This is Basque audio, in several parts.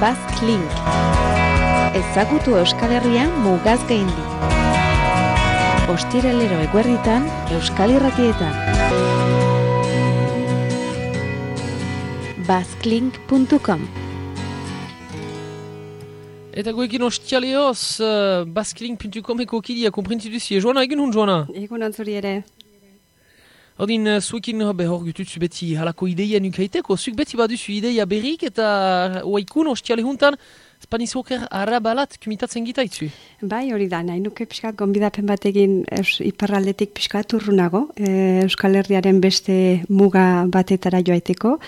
Basque Link. Ezagutu Euskal Herrian mugaz gaindi. Ostiralero eguerritan Euskal Irratietan. basklink.com Eta goekin ostialeoz, uh, basklink.com eko kidia komprinti duzi. Joana, egin hun, Joana? Egun antzuri ere. Odin, uh, zuekin uh, behor gututzu beti halako ideia nukaiteko. Zuk beti baduzu ideia berrik eta oaikun ostiale huntan, Spanish Walker arabalat kumitatzen gitaitzu. Bai, hori da, nahi nuke pixkat gonbidapen bat egin eus, iparraldetik pixkat urrunago, e, Euskal Herriaren beste muga batetara joaiteko,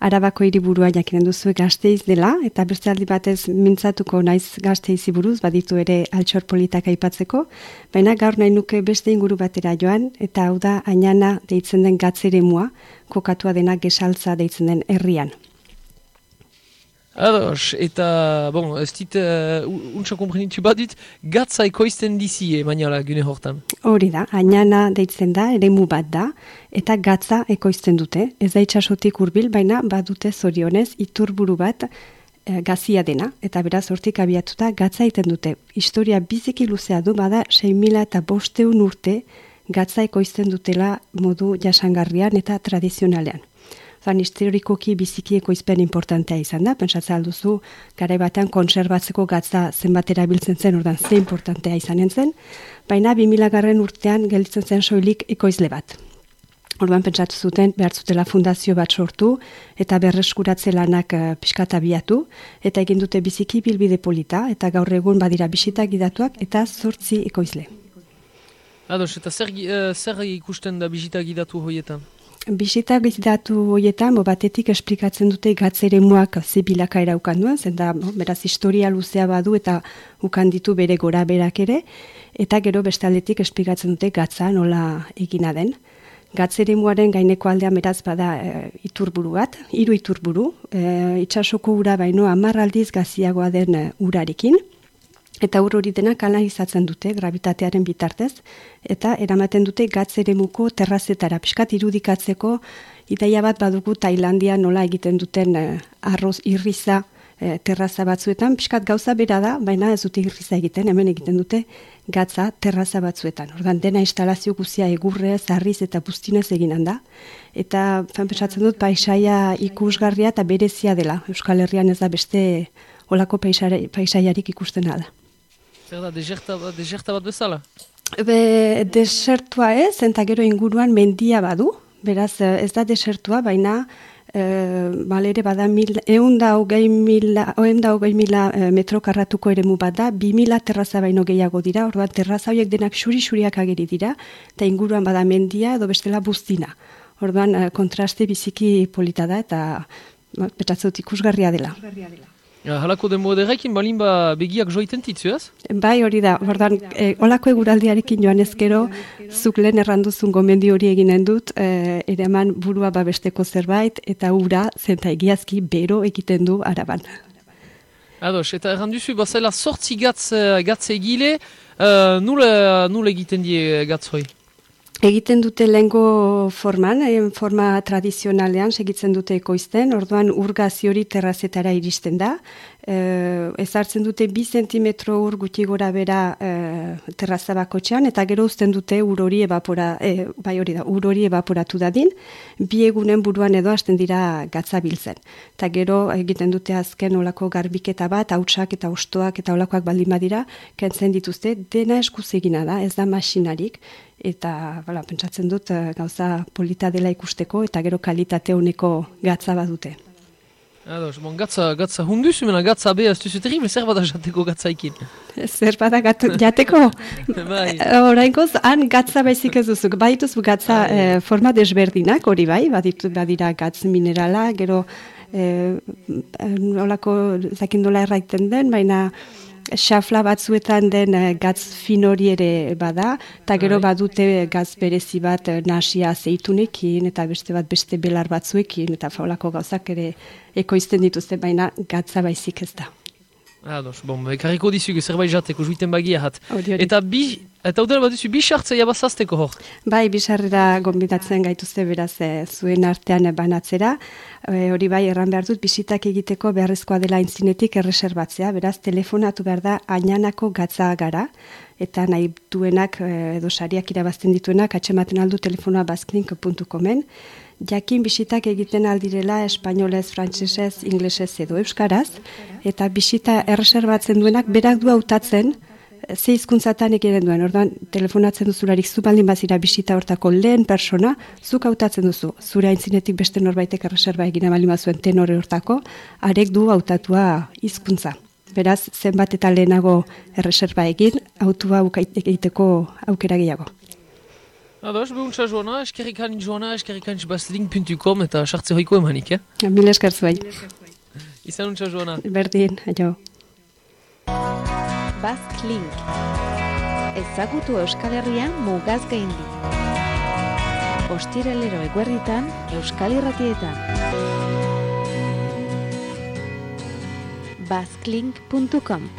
Arabako hiriburua jakinen duzu gazteiz dela, eta beste aldi batez mintzatuko naiz gazteizi buruz, baditu ere altxor politak aipatzeko, baina gaur nahi nuke beste inguru batera joan, eta hau da ainana deitzen den gatzere mua, kokatua dena gesaltza deitzen den herrian. Ados, eta, bon, ez dit, uh, untsa komprenitu bat dit, gatza ekoizten dizie, mainala, gune hortan. Hori da, ainana deitzen da, ere mu bat da, eta gatza ekoizten dute. Ez da itxasotik urbil, baina badute zorionez iturburu bat e, gazia dena, eta beraz hortik abiatuta gatza egiten dute. Historia biziki luzea du, bada 6.000 eta bosteun urte gatza ekoizten dutela modu jasangarrian eta tradizionalean zan historikoki biziki ekoizpen importantea izan da, pentsatzen alduzu, gara batean konserbatzeko gatza zenbat erabiltzen zen, ordan ze importantea izan zen, baina 2000 garren urtean gelditzen zen soilik ekoizle bat. Orduan pentsatu zuten behar zutela fundazio bat sortu eta berreskuratze lanak uh, pixkata biatu eta egin dute biziki bilbide polita eta gaur egun badira bisita gidatuak eta zortzi ekoizle. Ados, eta zer, uh, zer ikusten da bisita gidatu hoietan? Bisita bizitatu horietan, bo batetik esplikatzen dute gatzere muak zibilaka eraukan duen, zen da, beraz, historia luzea badu eta ukan ditu bere gora berak ere, eta gero bestaldetik esplikatzen dute gatza nola egina den. Gatzere muaren gaineko aldean beraz bada e, iturburu bat, hiru iturburu, e, itxasoko ura baino amarraldiz gaziagoa den e, urarekin, eta ur hori dena kanalizatzen dute gravitatearen bitartez eta eramaten dute gatz eremuko terrazetara. Pixkat irudikatzeko ideia bat badugu Tailandia nola egiten duten eh, arroz irriza eh, terraza batzuetan. Pixkat gauza bera da baina ez dute irriza egiten hemen egiten dute gatza terraza batzuetan. Ordan dena instalazio guzia egurrez arriz eta bustinez eginan da. Eta fan dut paisaia ikusgarria eta berezia dela. Euskal Herrian ez da beste olako paisaiarik ikusten da. Zer da, deserta, deserta bat bezala? Be, desertua ez, eta gero inguruan mendia badu, beraz eh, ez da desertua, baina e, balere bada mil, eun da hogei mila, da hogei mila e, metro karratuko ere mu bada, bi mila terraza baino gehiago dira, orduan terraza horiek denak xuri-xuriak ageri dira, eta inguruan bada mendia edo bestela buztina. Orduan kontraste biziki polita da, eta petzatzut ikusgarria dela. Ikusgarria dela. Ja, halako den moderekin balin ba begiak joiten titzu ez? Bai hori da, bordan, e, olako eguraldiarekin joan ezkero, zuk lehen erranduzun gomendi hori eginen dut, e, ere eman burua babesteko zerbait, eta ura zenta egiazki bero egiten du araban. Ados, eta erranduzu, bazela sortzi gatz, e, gatz egile, uh, nule, egiten die gatz? Egiten dute lengo forman, forma tradizionalean segitzen dute ekoizten, orduan urgazi hori terrazetara iristen da. E, ezartzen dute bi zentimetro ur guti gora bera e, terraza bakotxean, eta gero uzten dute ur hori evapora, e, bai hori da, ur hori evaporatu dadin, bi egunen buruan edo hasten dira gatza biltzen. Eta gero egiten dute azken olako garbiketa bat, hautsak eta ostoak eta olakoak baldin badira, kentzen dituzte, dena eskuz egina da, ez da masinarik, eta bala, pentsatzen dut eh, gauza polita dela ikusteko eta gero kalitate honeko gatza badute. Ados, bon, gatza, gatza hunduz, mena gatza beha, ez duzu terrible, zer bada jateko gatzaikin? Zer bada jateko? bai. Horainkoz, han gatza baizik ez duzuk, baituz gatza bai. eh, forma desberdinak, hori bai, baditu, badira gatz minerala, gero eh, nolako zakindola erraiten den, baina xafla batzuetan den uh, gatz fin hori ere bada, eta gero bai. badute gaz berezi bat uh, nasia zeitunekin, eta beste bat beste belar batzuekin, eta faulako gauzak ere ekoizten dituzte, baina gatza baizik ez da. Ados, bon, ekarriko dizugu zerbait jateko, juiten bagia hat. Hori, hori. Eta bi, eta udara bat duzu, bi sartzea bazazteko hor. Bai, bisarrera gonbidatzen gaituzte beraz e, zuen artean banatzera. E, hori bai, erran behar dut, bisitak egiteko beharrezkoa dela intzinetik erreserbatzea. Beraz, telefonatu behar da ainanako gatza gara. Eta nahi duenak, e, edo sariak irabazten dituenak, atxematen aldu telefonoa bazklink.comen. Jakin bisitak egiten aldirela espainolez, frantsesez, inglesez edo euskaraz. Eta bisita erreserbatzen duenak berak du hautatzen, ze hizkuntzatan egiten duen, orduan telefonatzen duzularik zu baldin bazira bisita hortako lehen persona, zuk hautatzen duzu, zure aintzinetik beste norbaitek erreserba egina baldin bazuen tenore hortako, arek du hautatua hizkuntza. Beraz, zenbat eta lehenago erreserba egin, autua egiteko aukera gehiago. Ados, behuntza joana, eskerrikan joana, eskerrikan bazlink.com eta sartze hoiko emanik, eh? Mil esker zuai. Izan untza joana. Berdin, aio. Basklink. Ezagutu Euskal Herria mugaz gaindi. Ostiralero eguerritan Euskal Irratietan. Basklink.com